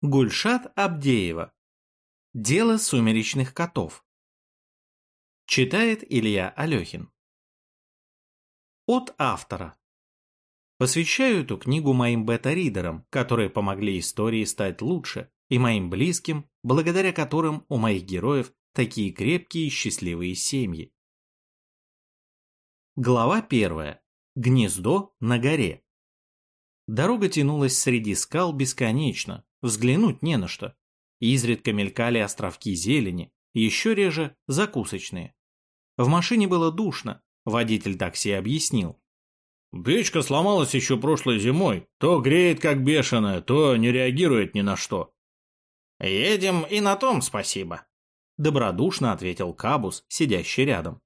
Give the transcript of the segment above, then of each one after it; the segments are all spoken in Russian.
Гульшат Абдеева. Дело сумеречных котов. Читает Илья Алехин. От автора. Посвящаю эту книгу моим бета-ридерам, которые помогли истории стать лучше, и моим близким, благодаря которым у моих героев такие крепкие и счастливые семьи. Глава первая. Гнездо на горе. Дорога тянулась среди скал бесконечно, взглянуть не на что. Изредка мелькали островки зелени, еще реже закусочные. В машине было душно, водитель такси объяснил. «Печка сломалась еще прошлой зимой, то греет как бешеная, то не реагирует ни на что». «Едем и на том спасибо», – добродушно ответил Кабус, сидящий рядом.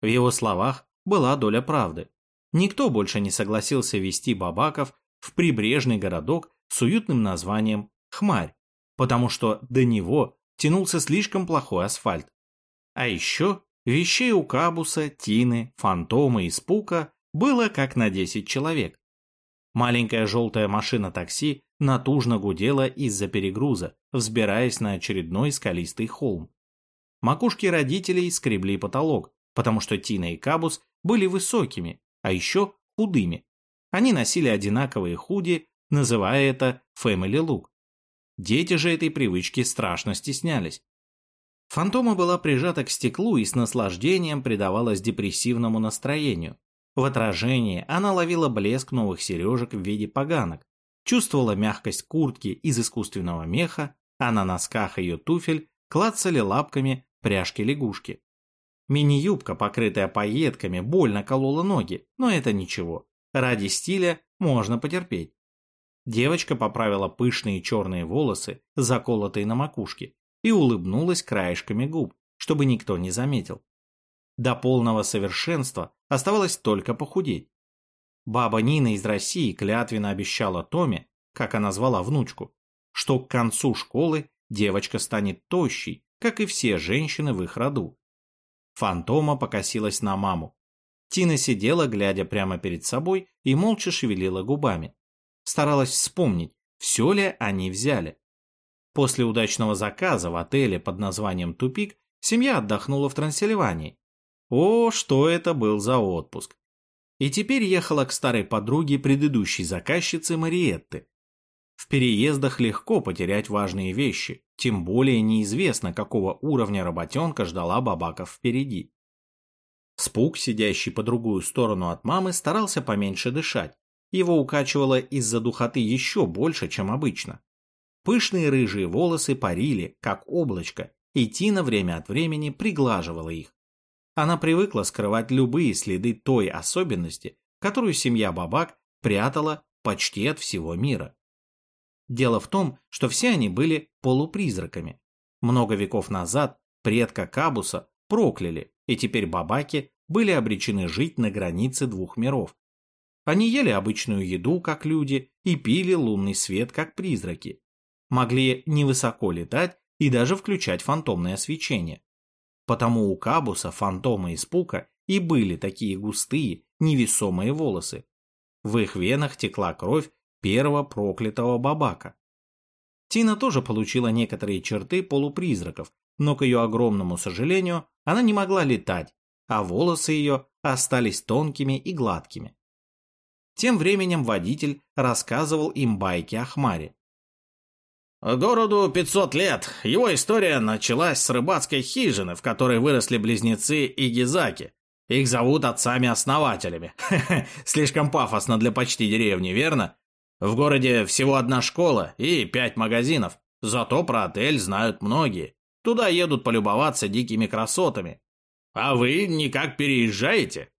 В его словах была доля правды. Никто больше не согласился вести бабаков в прибрежный городок с уютным названием Хмарь, потому что до него тянулся слишком плохой асфальт. А еще вещей у Кабуса, Тины, Фантома и Спука было как на 10 человек. Маленькая желтая машина такси натужно гудела из-за перегруза, взбираясь на очередной скалистый холм. Макушки родителей скребли потолок, потому что Тина и Кабус были высокими, а еще худыми. Они носили одинаковые худи называя это family look. Дети же этой привычки страшно стеснялись. Фантома была прижата к стеклу и с наслаждением предавалась депрессивному настроению. В отражении она ловила блеск новых сережек в виде поганок, чувствовала мягкость куртки из искусственного меха, а на носках ее туфель клацали лапками пряжки лягушки. Мини-юбка, покрытая пайетками, больно колола ноги, но это ничего. Ради стиля можно потерпеть. Девочка поправила пышные черные волосы, заколотые на макушке, и улыбнулась краешками губ, чтобы никто не заметил. До полного совершенства оставалось только похудеть. Баба Нина из России клятвенно обещала Томе, как она звала внучку, что к концу школы девочка станет тощей, как и все женщины в их роду. Фантома покосилась на маму. Тина сидела, глядя прямо перед собой, и молча шевелила губами старалась вспомнить, все ли они взяли. После удачного заказа в отеле под названием «Тупик» семья отдохнула в Трансильвании. О, что это был за отпуск! И теперь ехала к старой подруге предыдущей заказчицы Мариетты. В переездах легко потерять важные вещи, тем более неизвестно, какого уровня работенка ждала бабаков впереди. Спук, сидящий по другую сторону от мамы, старался поменьше дышать, его укачивало из-за духоты еще больше, чем обычно. Пышные рыжие волосы парили, как облачко, и Тина время от времени приглаживала их. Она привыкла скрывать любые следы той особенности, которую семья Бабак прятала почти от всего мира. Дело в том, что все они были полупризраками. Много веков назад предка Кабуса прокляли, и теперь бабаки были обречены жить на границе двух миров, они ели обычную еду, как люди, и пили лунный свет, как призраки. Могли невысоко летать и даже включать фантомное свечение. Потому у Кабуса, фантома и спука и были такие густые, невесомые волосы. В их венах текла кровь первого проклятого бабака. Тина тоже получила некоторые черты полупризраков, но, к ее огромному сожалению, она не могла летать, а волосы ее остались тонкими и гладкими. Тем временем водитель рассказывал им байки о Хмаре. Городу 500 лет. Его история началась с рыбацкой хижины, в которой выросли близнецы Игизаки. Их зовут отцами-основателями. Слишком пафосно для почти деревни, верно? В городе всего одна школа и пять магазинов. Зато про отель знают многие. Туда едут полюбоваться дикими красотами. А вы никак переезжаете?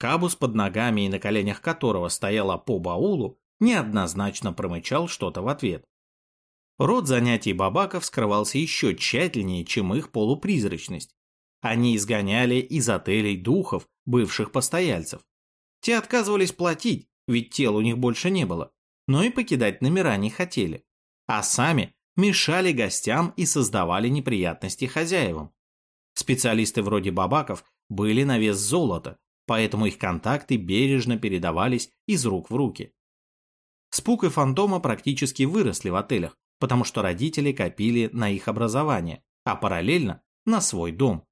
Кабус под ногами и на коленях которого стояла по баулу, неоднозначно промычал что-то в ответ. Род занятий бабаков скрывался еще тщательнее, чем их полупризрачность. Они изгоняли из отелей духов, бывших постояльцев. Те отказывались платить, ведь тел у них больше не было, но и покидать номера не хотели. А сами мешали гостям и создавали неприятности хозяевам. Специалисты вроде бабаков были на вес золота, поэтому их контакты бережно передавались из рук в руки. Спук и Фантома практически выросли в отелях, потому что родители копили на их образование, а параллельно на свой дом.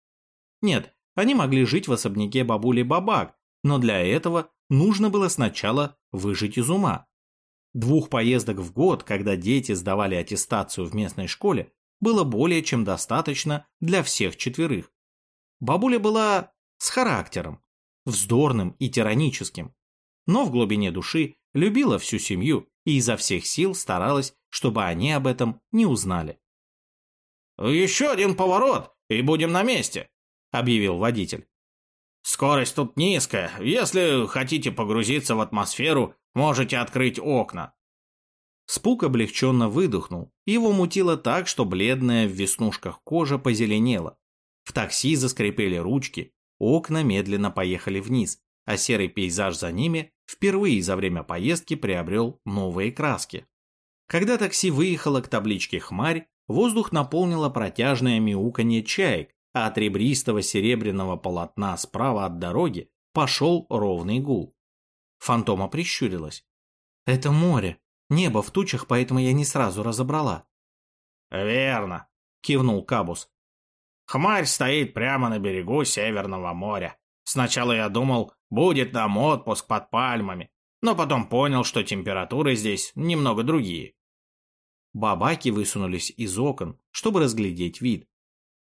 Нет, они могли жить в особняке бабули Бабак, но для этого нужно было сначала выжить из ума. Двух поездок в год, когда дети сдавали аттестацию в местной школе, было более чем достаточно для всех четверых. Бабуля была с характером, вздорным и тираническим, но в глубине души любила всю семью и изо всех сил старалась, чтобы они об этом не узнали. «Еще один поворот, и будем на месте», — объявил водитель. «Скорость тут низкая. Если хотите погрузиться в атмосферу, можете открыть окна». Спук облегченно выдохнул. Его мутило так, что бледная в веснушках кожа позеленела. В такси заскрипели ручки, окна медленно поехали вниз, а серый пейзаж за ними впервые за время поездки приобрел новые краски. Когда такси выехало к табличке «Хмарь», воздух наполнило протяжное мяуканье чаек, а от ребристого серебряного полотна справа от дороги пошел ровный гул. Фантома прищурилась. «Это море. Небо в тучах, поэтому я не сразу разобрала». «Верно», — кивнул Кабус. «Хмарь стоит прямо на берегу Северного моря. Сначала я думал, будет нам отпуск под пальмами, но потом понял, что температуры здесь немного другие». Бабаки высунулись из окон, чтобы разглядеть вид.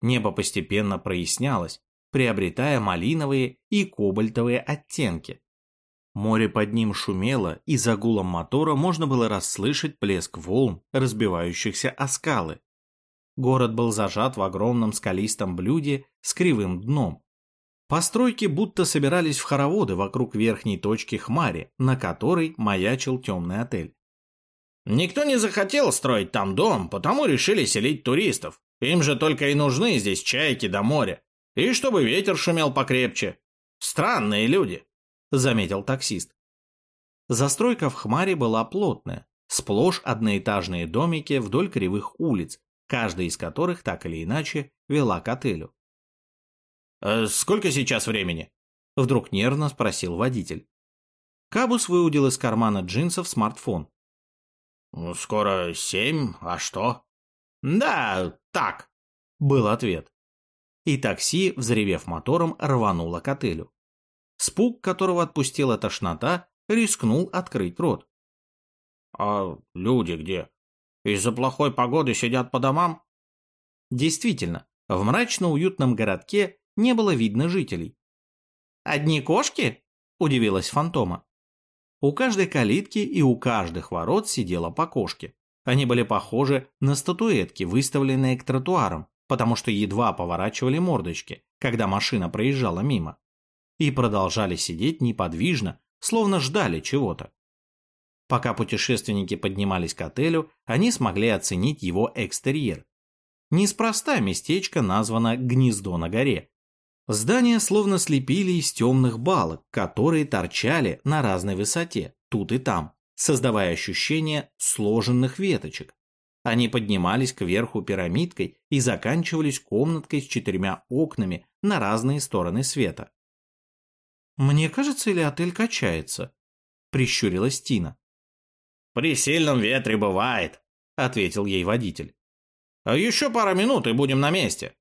Небо постепенно прояснялось, приобретая малиновые и кобальтовые оттенки. Море под ним шумело, и за гулом мотора можно было расслышать плеск волн, разбивающихся о скалы. Город был зажат в огромном скалистом блюде с кривым дном. Постройки будто собирались в хороводы вокруг верхней точки хмари, на которой маячил темный отель. Никто не захотел строить там дом, потому решили селить туристов. Им же только и нужны здесь чайки до моря. И чтобы ветер шумел покрепче. Странные люди, заметил таксист. Застройка в Хмаре была плотная, сплошь одноэтажные домики вдоль кривых улиц, каждая из которых так или иначе вела к отелю. «Э, «Сколько сейчас времени?» – вдруг нервно спросил водитель. Кабус выудил из кармана джинсов смартфон. «Ну, «Скоро семь, а что?» «Да, так», — был ответ. И такси, взревев мотором, рвануло к отелю. Спуг, которого отпустила тошнота, рискнул открыть рот. «А люди где? Из-за плохой погоды сидят по домам?» Действительно, в мрачно-уютном городке не было видно жителей. «Одни кошки?» – удивилась Фантома. У каждой калитки и у каждых ворот сидела по кошке. Они были похожи на статуэтки, выставленные к тротуарам, потому что едва поворачивали мордочки, когда машина проезжала мимо. И продолжали сидеть неподвижно, словно ждали чего-то. Пока путешественники поднимались к отелю, они смогли оценить его экстерьер. Неспроста местечко названо «Гнездо на горе». Здания словно слепили из темных балок, которые торчали на разной высоте, тут и там создавая ощущение сложенных веточек. Они поднимались кверху пирамидкой и заканчивались комнаткой с четырьмя окнами на разные стороны света. «Мне кажется, или отель качается?» – прищурилась Тина. «При сильном ветре бывает», – ответил ей водитель. «А еще пара минут и будем на месте».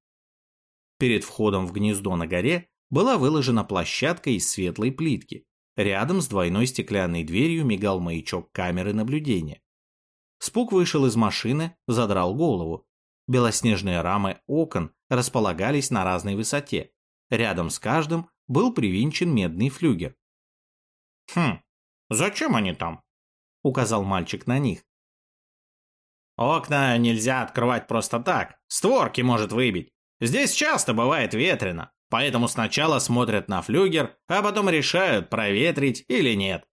Перед входом в гнездо на горе была выложена площадка из светлой плитки, Рядом с двойной стеклянной дверью мигал маячок камеры наблюдения. Спук вышел из машины, задрал голову. Белоснежные рамы окон располагались на разной высоте. Рядом с каждым был привинчен медный флюгер. «Хм, зачем они там?» — указал мальчик на них. «Окна нельзя открывать просто так, створки может выбить. Здесь часто бывает ветрено. Поэтому сначала смотрят на флюгер, а потом решают, проветрить или нет.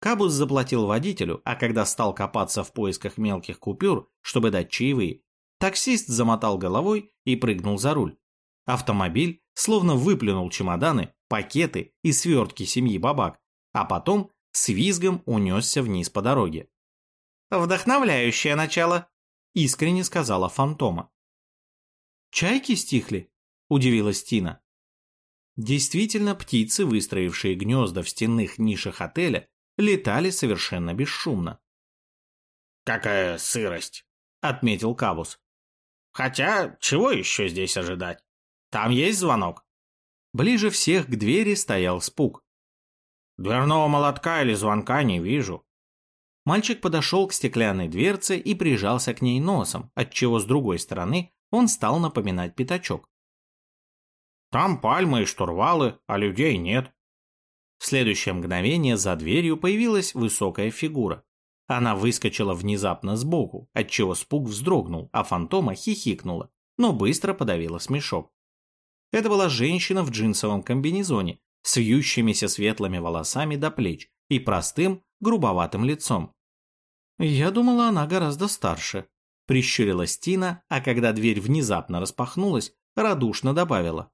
Кабус заплатил водителю, а когда стал копаться в поисках мелких купюр, чтобы дать чаевые, таксист замотал головой и прыгнул за руль. Автомобиль словно выплюнул чемоданы, пакеты и свертки семьи бабак, а потом с визгом унесся вниз по дороге. «Вдохновляющее начало», — искренне сказала Фантома. «Чайки стихли?» удивилась Тина. Действительно, птицы, выстроившие гнезда в стенных нишах отеля, летали совершенно бесшумно. какая сырость», — отметил Кабус. «Хотя, чего еще здесь ожидать? Там есть звонок?» Ближе всех к двери стоял спуг. «Дверного молотка или звонка не вижу». Мальчик подошел к стеклянной дверце и прижался к ней носом, отчего с другой стороны он стал напоминать пятачок. «Там пальмы и штурвалы, а людей нет». В следующее мгновение за дверью появилась высокая фигура. Она выскочила внезапно сбоку, отчего спуг вздрогнул, а фантома хихикнула, но быстро подавила смешок. Это была женщина в джинсовом комбинезоне, с вьющимися светлыми волосами до плеч и простым, грубоватым лицом. «Я думала, она гораздо старше», – прищурилась Тина, а когда дверь внезапно распахнулась, радушно добавила.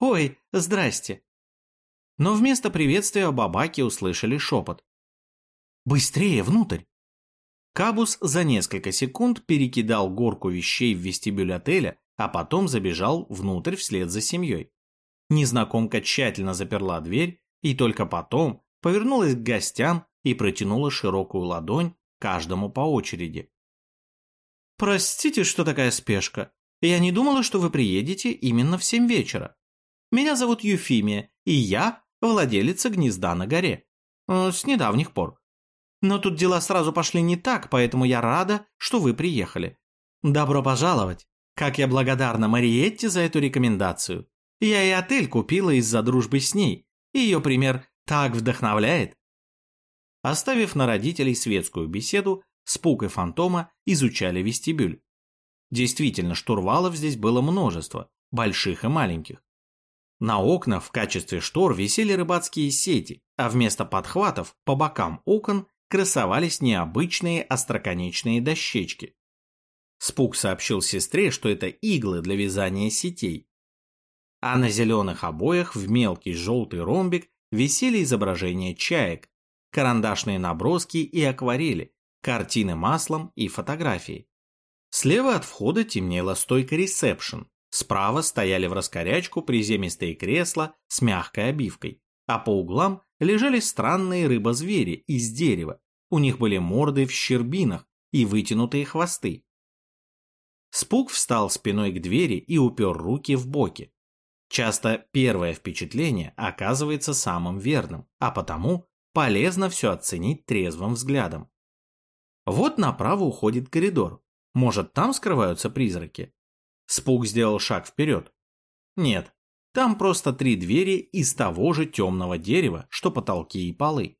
«Ой, здрасте». Но вместо приветствия бабаки услышали шепот. Быстрее внутрь!» Кабус за несколько секунд перекидал горку вещей в вестибюль отеля, а потом забежал внутрь вслед за семьей. Незнакомка тщательно заперла дверь и только потом повернулась к гостям и протянула широкую ладонь каждому по очереди. «Простите, что такая спешка. Я не думала, что вы приедете именно в семь вечера. Меня зовут Юфимия, и я владелица гнезда на горе. Э, с недавних пор. Но тут дела сразу пошли не так, поэтому я рада, что вы приехали. Добро пожаловать. Как я благодарна Мариетте за эту рекомендацию. Я и отель купила из-за дружбы с ней. Ее пример так вдохновляет. Оставив на родителей светскую беседу, Спук и Фантома изучали вестибюль. Действительно, штурвалов здесь было множество, больших и маленьких. На окнах в качестве штор висели рыбацкие сети, а вместо подхватов по бокам окон красовались необычные остроконечные дощечки. Спук сообщил сестре, что это иглы для вязания сетей. А на зеленых обоях в мелкий желтый ромбик висели изображения чаек, карандашные наброски и акварели, картины маслом и фотографии. Слева от входа темнела стойка ресепшн, справа стояли в раскорячку приземистые кресла с мягкой обивкой, а по углам лежали странные рыбозвери из дерева. У них были морды в щербинах и вытянутые хвосты. Спук встал спиной к двери и упер руки в боки. Часто первое впечатление оказывается самым верным, а потому полезно все оценить трезвым взглядом. Вот направо уходит коридор. Может, там скрываются призраки? Спук сделал шаг вперед. Нет, там просто три двери из того же темного дерева, что потолки и полы.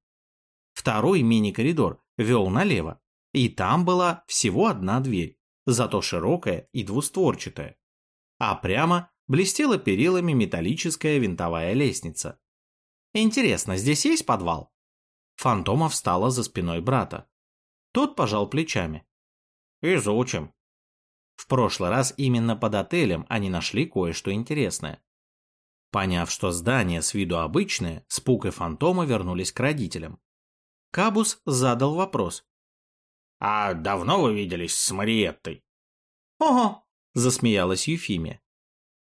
Второй мини-коридор вел налево, и там была всего одна дверь, зато широкая и двустворчатая. А прямо блестела перилами металлическая винтовая лестница. Интересно, здесь есть подвал? Фантома встала за спиной брата. Тот пожал плечами. Изучим. В прошлый раз именно под отелем они нашли кое-что интересное. Поняв, что здание с виду обычное, Спук и Фантома вернулись к родителям. Кабус задал вопрос. «А давно вы виделись с Мариеттой?» «Ого!» – засмеялась Юфимия.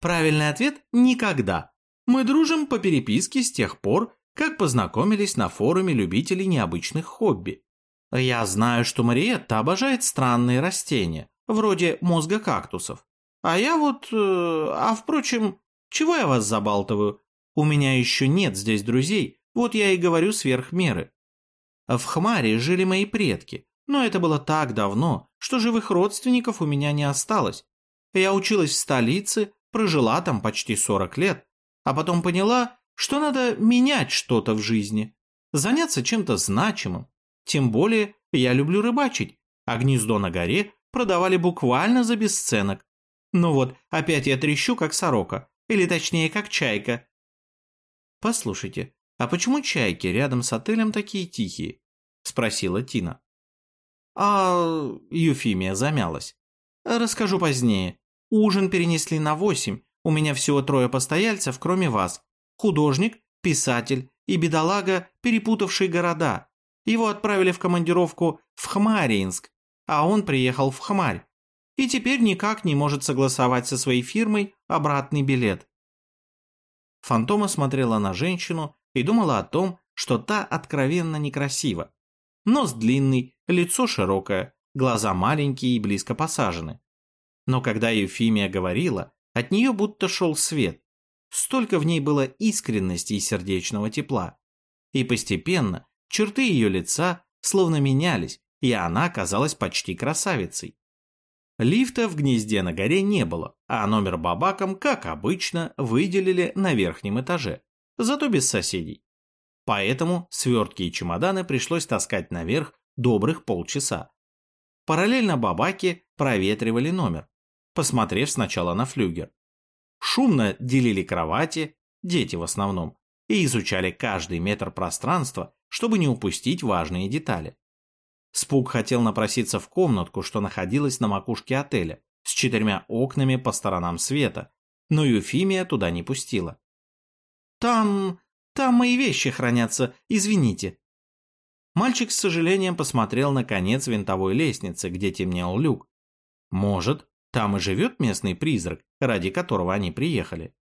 «Правильный ответ – никогда. Мы дружим по переписке с тех пор, как познакомились на форуме любителей необычных хобби. Я знаю, что Мариетта обожает странные растения, вроде мозга кактусов. А я вот... Э, а впрочем, чего я вас забалтываю? У меня еще нет здесь друзей, вот я и говорю сверх меры. В Хмаре жили мои предки, но это было так давно, что живых родственников у меня не осталось. Я училась в столице, прожила там почти 40 лет, а потом поняла, что надо менять что-то в жизни, заняться чем-то значимым. Тем более я люблю рыбачить, а гнездо на горе продавали буквально за бесценок. Ну вот, опять я трещу, как сорока. Или точнее, как чайка. Послушайте, а почему чайки рядом с отелем такие тихие? Спросила Тина. А Юфимия замялась. Расскажу позднее. Ужин перенесли на восемь. У меня всего трое постояльцев, кроме вас. Художник, писатель и бедолага, перепутавший города. Его отправили в командировку в Хмаринск, а он приехал в Хмарь и теперь никак не может согласовать со своей фирмой обратный билет. Фантома смотрела на женщину и думала о том, что та откровенно некрасива. Нос длинный, лицо широкое, глаза маленькие и близко посажены. Но когда Евфимия говорила, от нее будто шел свет. Столько в ней было искренности и сердечного тепла. И постепенно черты ее лица словно менялись, и она казалась почти красавицей. Лифта в гнезде на горе не было, а номер бабакам, как обычно, выделили на верхнем этаже, зато без соседей. Поэтому свертки и чемоданы пришлось таскать наверх добрых полчаса. Параллельно бабаки проветривали номер, посмотрев сначала на флюгер. Шумно делили кровати, дети в основном, и изучали каждый метр пространства, чтобы не упустить важные детали. Спук хотел напроситься в комнатку, что находилась на макушке отеля, с четырьмя окнами по сторонам света, но Юфимия туда не пустила. «Там... там мои вещи хранятся, извините». Мальчик с сожалением посмотрел на конец винтовой лестницы, где темнел люк. Может, там и живет местный призрак, ради которого они приехали.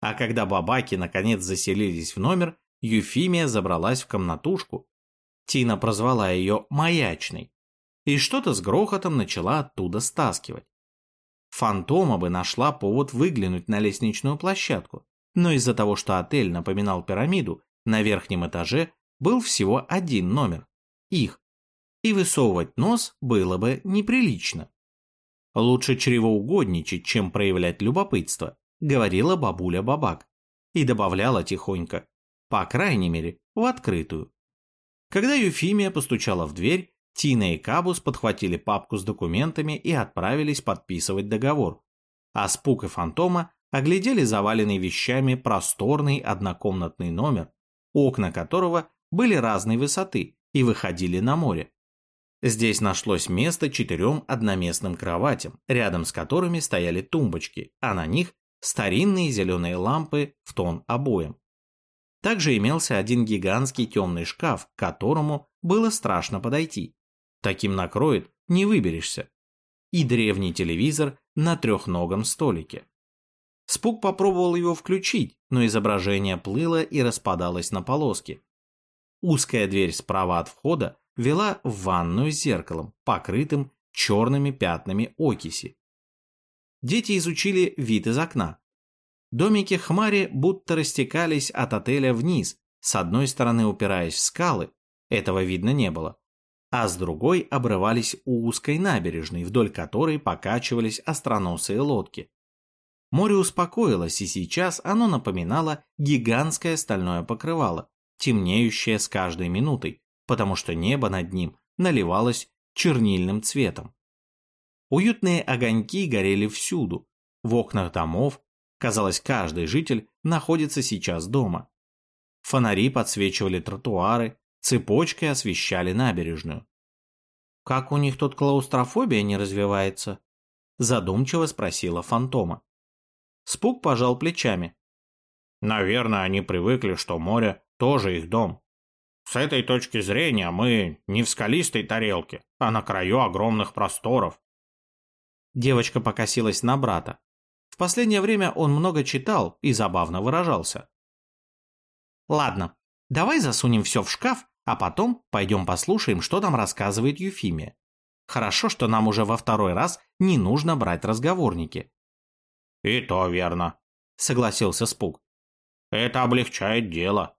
А когда бабаки наконец заселились в номер, Юфимия забралась в комнатушку. Тина прозвала ее «маячной» и что-то с грохотом начала оттуда стаскивать. Фантома бы нашла повод выглянуть на лестничную площадку, но из-за того, что отель напоминал пирамиду, на верхнем этаже был всего один номер – их, и высовывать нос было бы неприлично. Лучше чревоугодничать, чем проявлять любопытство, говорила бабуля Бабак. И добавляла тихонько, по крайней мере, в открытую. Когда Юфимия постучала в дверь, Тина и Кабус подхватили папку с документами и отправились подписывать договор. А Спук и Фантома оглядели заваленный вещами просторный однокомнатный номер, окна которого были разной высоты и выходили на море. Здесь нашлось место четырем одноместным кроватям, рядом с которыми стояли тумбочки, а на них старинные зеленые лампы в тон обоям. Также имелся один гигантский темный шкаф, к которому было страшно подойти. Таким накроет, не выберешься. И древний телевизор на трехногом столике. Спук попробовал его включить, но изображение плыло и распадалось на полоски. Узкая дверь справа от входа вела в ванную с зеркалом, покрытым черными пятнами окиси. Дети изучили вид из окна. Домики Хмари будто растекались от отеля вниз, с одной стороны упираясь в скалы, этого видно не было, а с другой обрывались у узкой набережной, вдоль которой покачивались остроносые лодки. Море успокоилось, и сейчас оно напоминало гигантское стальное покрывало, темнеющее с каждой минутой, потому что небо над ним наливалось чернильным цветом. Уютные огоньки горели всюду, в окнах домов, казалось, каждый житель находится сейчас дома. Фонари подсвечивали тротуары, цепочкой освещали набережную. «Как у них тут клаустрофобия не развивается?» Задумчиво спросила Фантома. Спук пожал плечами. «Наверное, они привыкли, что море тоже их дом. С этой точки зрения мы не в скалистой тарелке, а на краю огромных просторов. Девочка покосилась на брата. В последнее время он много читал и забавно выражался. Ладно, давай засунем все в шкаф, а потом пойдем послушаем, что там рассказывает Юфимия. Хорошо, что нам уже во второй раз не нужно брать разговорники. И то верно, согласился Спук. Это облегчает дело.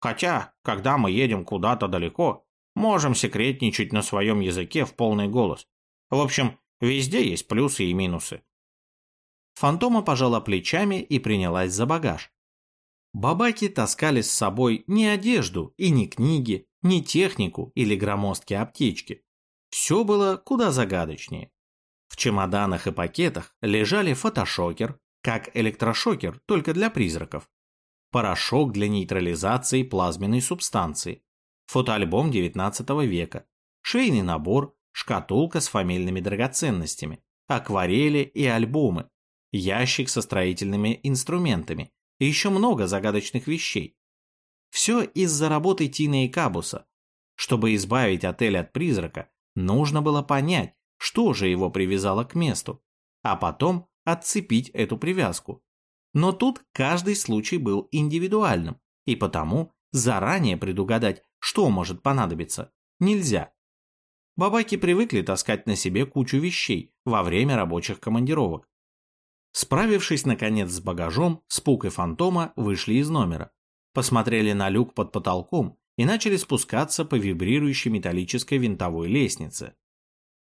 Хотя, когда мы едем куда-то далеко, можем секретничать на своем языке в полный голос. В общем, везде есть плюсы и минусы. Фантома пожала плечами и принялась за багаж. Бабаки таскали с собой не одежду и не книги, не технику или громоздкие аптечки. Все было куда загадочнее. В чемоданах и пакетах лежали фотошокер, как электрошокер, только для призраков, порошок для нейтрализации плазменной субстанции, фотоальбом XIX века, швейный набор, шкатулка с фамильными драгоценностями, акварели и альбомы, ящик со строительными инструментами и еще много загадочных вещей. Все из-за работы Тины и Кабуса. Чтобы избавить отель от призрака, нужно было понять, что же его привязало к месту, а потом отцепить эту привязку. Но тут каждый случай был индивидуальным, и потому заранее предугадать, что может понадобиться, нельзя. Бабаки привыкли таскать на себе кучу вещей во время рабочих командировок. Справившись, наконец, с багажом, Спук и Фантома вышли из номера, посмотрели на люк под потолком и начали спускаться по вибрирующей металлической винтовой лестнице.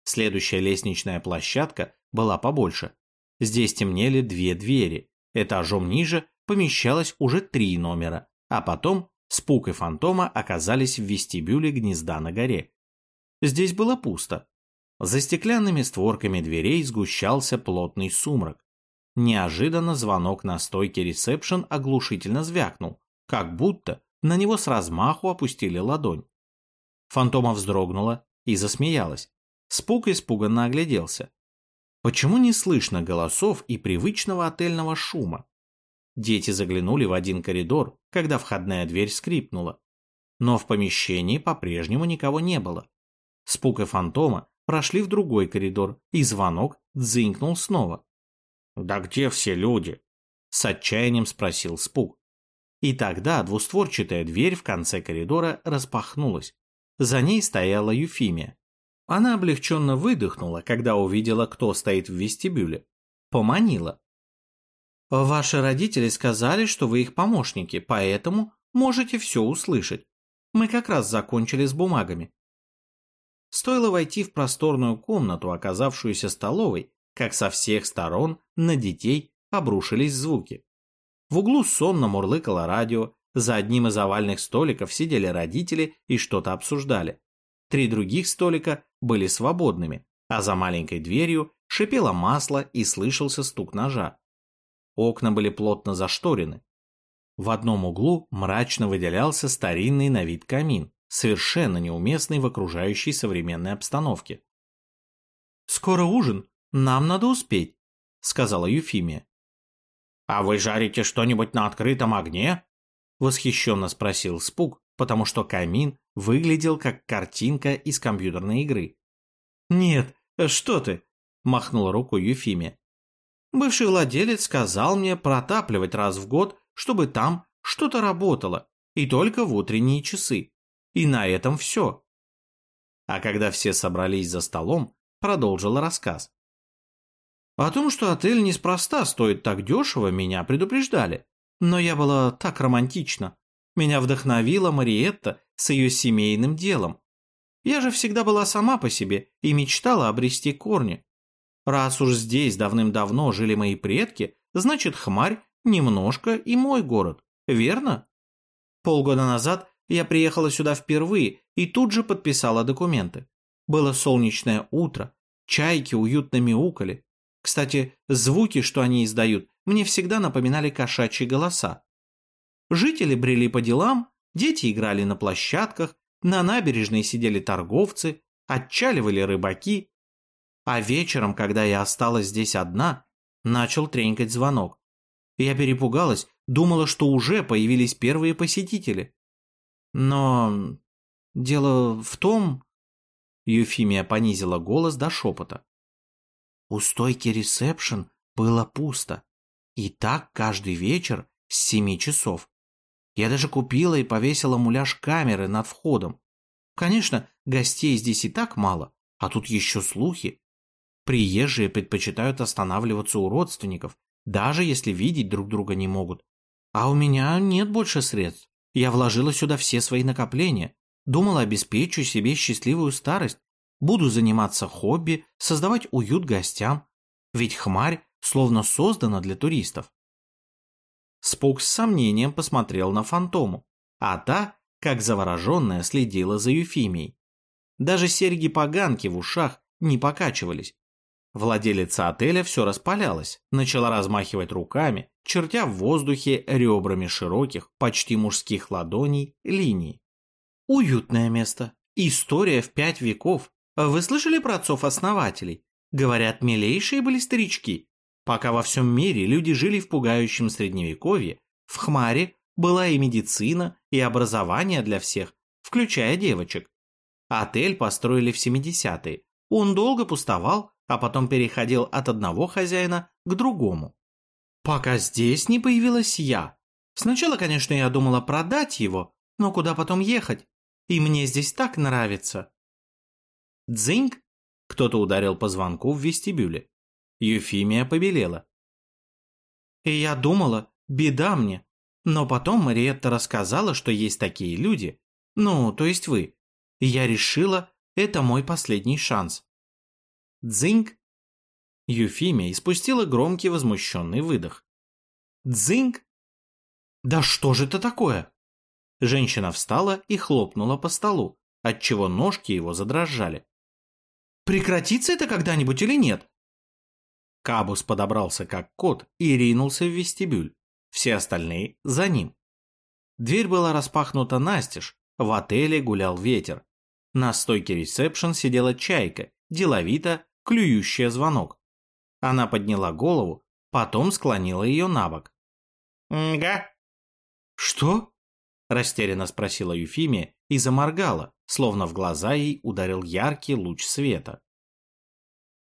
Следующая лестничная площадка была побольше. Здесь темнели две двери. Этажом ниже помещалось уже три номера, а потом Спук и Фантома оказались в вестибюле гнезда на горе. Здесь было пусто. За стеклянными створками дверей сгущался плотный сумрак. Неожиданно звонок на стойке ресепшн оглушительно звякнул, как будто на него с размаху опустили ладонь. Фантома вздрогнула и засмеялась. Спук испуганно огляделся. Почему не слышно голосов и привычного отельного шума? Дети заглянули в один коридор, когда входная дверь скрипнула. Но в помещении по-прежнему никого не было. Спук и фантома прошли в другой коридор, и звонок дзынькнул снова. «Да где все люди?» – с отчаянием спросил Спук. И тогда двустворчатая дверь в конце коридора распахнулась. За ней стояла Юфимия. Она облегченно выдохнула, когда увидела, кто стоит в вестибюле. Поманила. «Ваши родители сказали, что вы их помощники, поэтому можете все услышать. Мы как раз закончили с бумагами. Стоило войти в просторную комнату, оказавшуюся столовой, как со всех сторон на детей обрушились звуки. В углу сонно мурлыкало радио, за одним из овальных столиков сидели родители и что-то обсуждали. Три других столика были свободными, а за маленькой дверью шипело масло и слышался стук ножа. Окна были плотно зашторены. В одном углу мрачно выделялся старинный на вид камин, совершенно неуместный в окружающей современной обстановке. «Скоро ужин, нам надо успеть», — сказала Юфимия. «А вы жарите что-нибудь на открытом огне?» — восхищенно спросил Спук, потому что камин выглядел как картинка из компьютерной игры. «Нет, что ты!» — махнула рукой Юфимия. «Бывший владелец сказал мне протапливать раз в год, чтобы там что-то работало, и только в утренние часы. И на этом все. А когда все собрались за столом, продолжил рассказ. О том, что отель неспроста стоит так дешево, меня предупреждали. Но я была так романтична. Меня вдохновила Мариетта с ее семейным делом. Я же всегда была сама по себе и мечтала обрести корни. Раз уж здесь давным-давно жили мои предки, значит, Хмарь немножко и мой город, верно? Полгода назад я приехала сюда впервые и тут же подписала документы. Было солнечное утро, чайки уютно мяукали. Кстати, звуки, что они издают, мне всегда напоминали кошачьи голоса. Жители брели по делам, дети играли на площадках, на набережной сидели торговцы, отчаливали рыбаки. А вечером, когда я осталась здесь одна, начал тренькать звонок. Я перепугалась, думала, что уже появились первые посетители. Но дело в том... Юфимия понизила голос до шепота. У стойки ресепшн было пусто. И так каждый вечер с семи часов. Я даже купила и повесила муляж камеры над входом. Конечно, гостей здесь и так мало, а тут еще слухи. Приезжие предпочитают останавливаться у родственников, даже если видеть друг друга не могут. А у меня нет больше средств. Я вложила сюда все свои накопления, думала обеспечу себе счастливую старость, буду заниматься хобби, создавать уют гостям, ведь хмарь словно создана для туристов. Спук с сомнением посмотрел на фантому, а та, как завороженная, следила за Юфимией. Даже серьги-поганки в ушах не покачивались. Владелица отеля все распалялась, начала размахивать руками, чертя в воздухе ребрами широких, почти мужских ладоней линии. Уютное место. История в пять веков. Вы слышали про отцов-основателей? Говорят, милейшие были старички. Пока во всем мире люди жили в пугающем средневековье, в Хмаре была и медицина, и образование для всех, включая девочек. Отель построили в 70-е. Он долго пустовал, а потом переходил от одного хозяина к другому. Пока здесь не появилась я. Сначала, конечно, я думала продать его, но куда потом ехать? И мне здесь так нравится. Дзыньк! Кто-то ударил по звонку в вестибюле. Юфимия побелела. И я думала, беда мне. Но потом Мариетта рассказала, что есть такие люди. Ну, то есть вы. И я решила, это мой последний шанс. Дзыньк! Юфимия испустила громкий возмущенный выдох. Дзыньк! Да что же это такое? Женщина встала и хлопнула по столу, отчего ножки его задрожали. Прекратится это когда-нибудь или нет? Кабус подобрался как кот и ринулся в вестибюль. Все остальные за ним. Дверь была распахнута настежь, в отеле гулял ветер. На стойке ресепшн сидела чайка, деловито клюющая звонок. Она подняла голову, потом склонила ее на бок. «Га?» «Что?» – растерянно спросила Юфимия и заморгала, словно в глаза ей ударил яркий луч света.